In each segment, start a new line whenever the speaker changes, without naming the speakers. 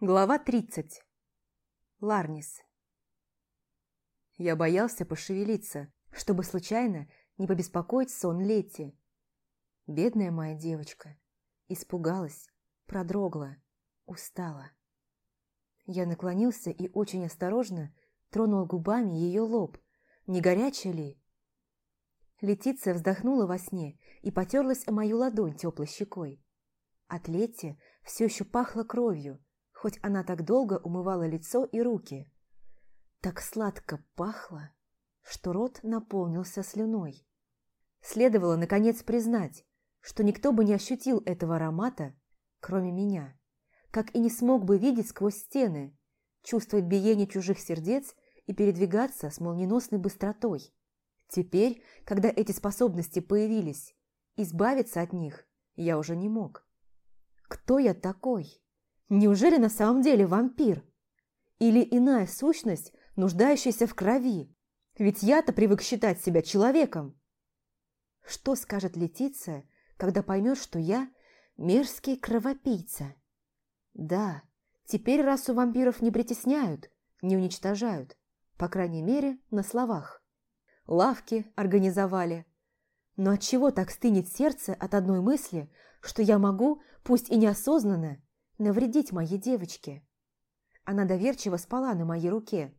Глава 30. Ларнис. Я боялся пошевелиться, чтобы случайно не побеспокоить сон Лети. Бедная моя девочка. Испугалась, продрогла, устала. Я наклонился и очень осторожно тронул губами ее лоб. Не горячая ли? Летиция вздохнула во сне и потерлась о мою ладонь теплой щекой. От Лети все еще пахло кровью, хоть она так долго умывала лицо и руки. Так сладко пахло, что рот наполнился слюной. Следовало, наконец, признать, что никто бы не ощутил этого аромата, кроме меня, как и не смог бы видеть сквозь стены, чувствовать биение чужих сердец и передвигаться с молниеносной быстротой. Теперь, когда эти способности появились, избавиться от них я уже не мог. Кто я такой? Неужели на самом деле вампир? Или иная сущность, нуждающаяся в крови? Ведь я-то привык считать себя человеком. Что скажет Летиция, когда поймет, что я мерзкий кровопийца? Да, теперь расу вампиров не притесняют, не уничтожают, по крайней мере, на словах. Лавки организовали. Но от чего так стынет сердце от одной мысли, что я могу, пусть и неосознанно, навредить моей девочке. Она доверчиво спала на моей руке,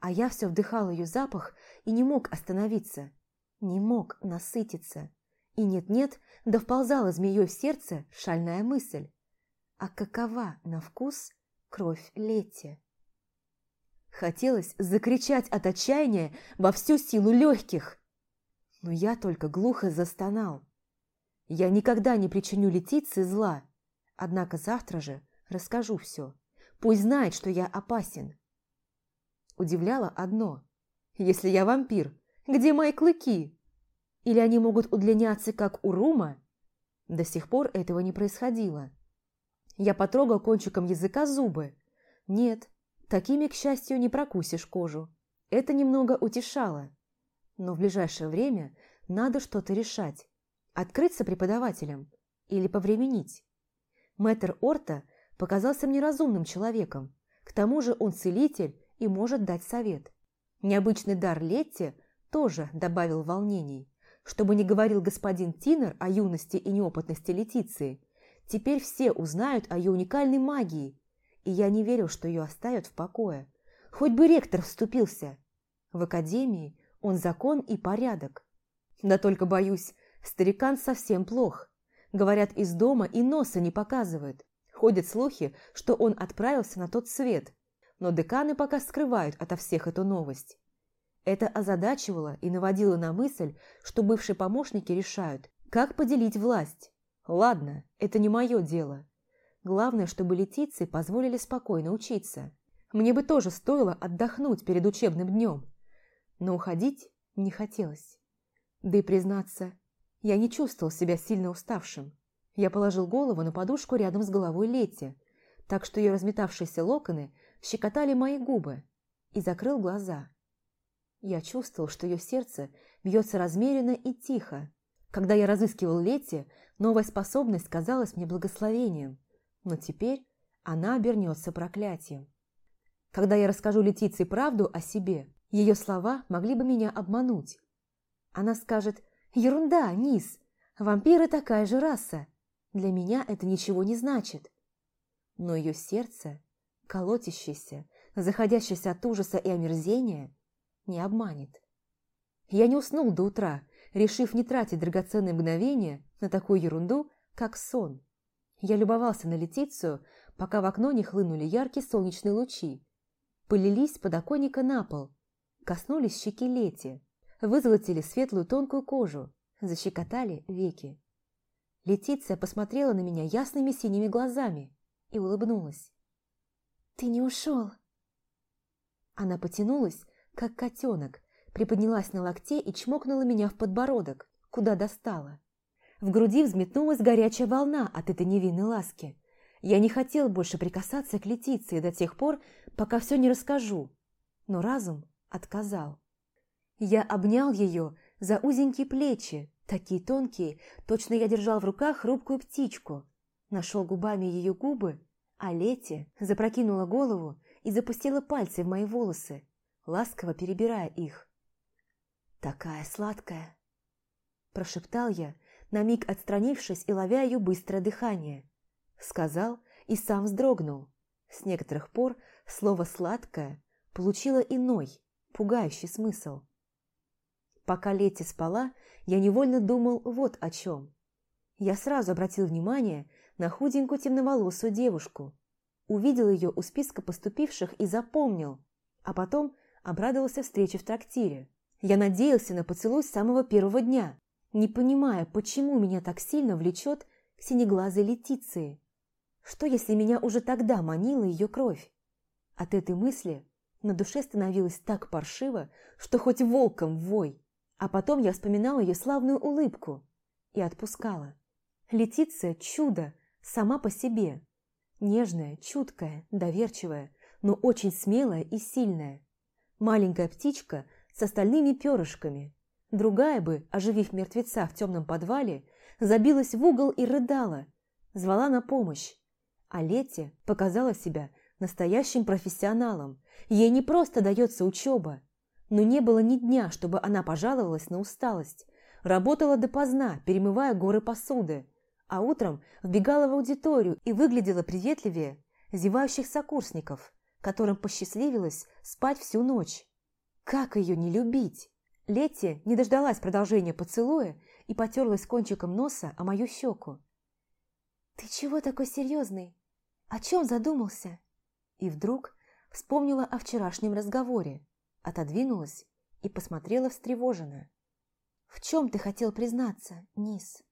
а я все вдыхал ее запах и не мог остановиться, не мог насытиться. И нет-нет, да вползала змеей в сердце шальная мысль. А какова на вкус кровь Лети? Хотелось закричать от отчаяния во всю силу легких, но я только глухо застонал. Я никогда не причиню Летиции зла, Однако завтра же расскажу все. Пусть знает, что я опасен. Удивляло одно. Если я вампир, где мои клыки? Или они могут удлиняться, как у Рума? До сих пор этого не происходило. Я потрогал кончиком языка зубы. Нет, такими, к счастью, не прокусишь кожу. Это немного утешало. Но в ближайшее время надо что-то решать. Открыться преподавателям или повременить. Мэтр Орта показался мне разумным человеком. К тому же он целитель и может дать совет. Необычный дар Летти тоже добавил волнений. Чтобы не говорил господин Тинер о юности и неопытности Летиции, теперь все узнают о ее уникальной магии, и я не верил, что ее оставят в покое. Хоть бы ректор вступился. В академии он закон и порядок. Да только, боюсь, старикан совсем плох. Говорят, из дома и носа не показывает. Ходят слухи, что он отправился на тот свет, но деканы пока скрывают ото всех эту новость. Это озадачивало и наводило на мысль, что бывшие помощники решают, как поделить власть. Ладно, это не мое дело. Главное, чтобы Летиции позволили спокойно учиться. Мне бы тоже стоило отдохнуть перед учебным днем. Но уходить не хотелось. Да и признаться, я не чувствовал себя сильно уставшим. Я положил голову на подушку рядом с головой Лети, так что ее разметавшиеся локоны щекотали мои губы, и закрыл глаза. Я чувствовал, что ее сердце бьется размеренно и тихо. Когда я разыскивал Лети, новая способность казалась мне благословением, но теперь она обернется проклятием. Когда я расскажу Летиции правду о себе, ее слова могли бы меня обмануть. Она скажет Ерунда, Низ. Вампиры такая же раса. Для меня это ничего не значит. Но ее сердце, колотящееся, заходящееся от ужаса и омерзения, не обманет. Я не уснул до утра, решив не тратить драгоценные мгновения на такую ерунду, как сон. Я любовался на Летицию, пока в окно не хлынули яркие солнечные лучи. Полились с подоконника на пол, коснулись щеки Лети, вызолотили светлую тонкую кожу, защекотали веки. Летиция посмотрела на меня ясными синими глазами и улыбнулась. «Ты не ушел!» Она потянулась, как котенок, приподнялась на локте и чмокнула меня в подбородок, куда достала. В груди взметнулась горячая волна от этой невинной ласки. Я не хотел больше прикасаться к Летиции до тех пор, пока все не расскажу, но разум отказал. Я обнял ее за узенькие плечи, такие тонкие, точно я держал в руках хрупкую птичку. Нашел губами ее губы, А Лети запрокинула голову и запустила пальцы в мои волосы, ласково перебирая их. «Такая сладкая!» Прошептал я, на миг отстранившись и ловя ее быстрое дыхание. Сказал и сам вздрогнул. С некоторых пор слово «сладкое» получило иной, пугающий смысл. Пока Летти спала, я невольно думал вот о чем. Я сразу обратил внимание на худенькую темноволосую девушку. Увидел ее у списка поступивших и запомнил, а потом обрадовался встрече в трактире. Я надеялся на поцелуй с самого первого дня, не понимая, почему меня так сильно влечет к синеглазой Летиции. Что, если меня уже тогда манила ее кровь? От этой мысли на душе становилось так паршиво, что хоть волком вой. А потом я вспоминала ее славную улыбку и отпускала. Летиция – чудо, сама по себе. Нежная, чуткая, доверчивая, но очень смелая и сильная. Маленькая птичка с остальными перышками. Другая бы, оживив мертвеца в темном подвале, забилась в угол и рыдала, звала на помощь. А Лете показала себя настоящим профессионалом. Ей не просто дается учеба, но не было ни дня, чтобы она пожаловалась на усталость. Работала допоздна, перемывая горы посуды, а утром вбегала в аудиторию и выглядела приветливее зевающих сокурсников, которым посчастливилось спать всю ночь. Как ее не любить? Летти не дождалась продолжения поцелуя и потерлась кончиком носа о мою щеку. «Ты чего такой серьезный? О чем задумался?» И вдруг вспомнила о вчерашнем разговоре отодвинулась и посмотрела встревоженно. «В чем ты хотел признаться, Низ?»